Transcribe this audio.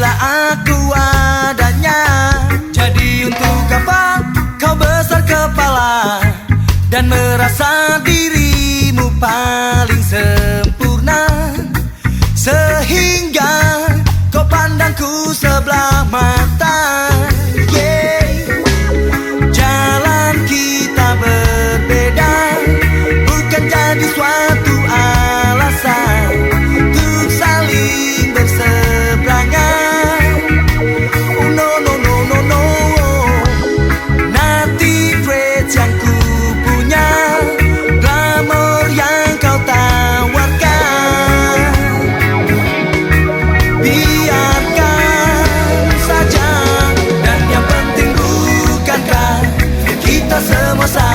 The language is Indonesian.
Inilah aku adanya Jadi untuk apa kau besar kepala Dan merasa dirimu paling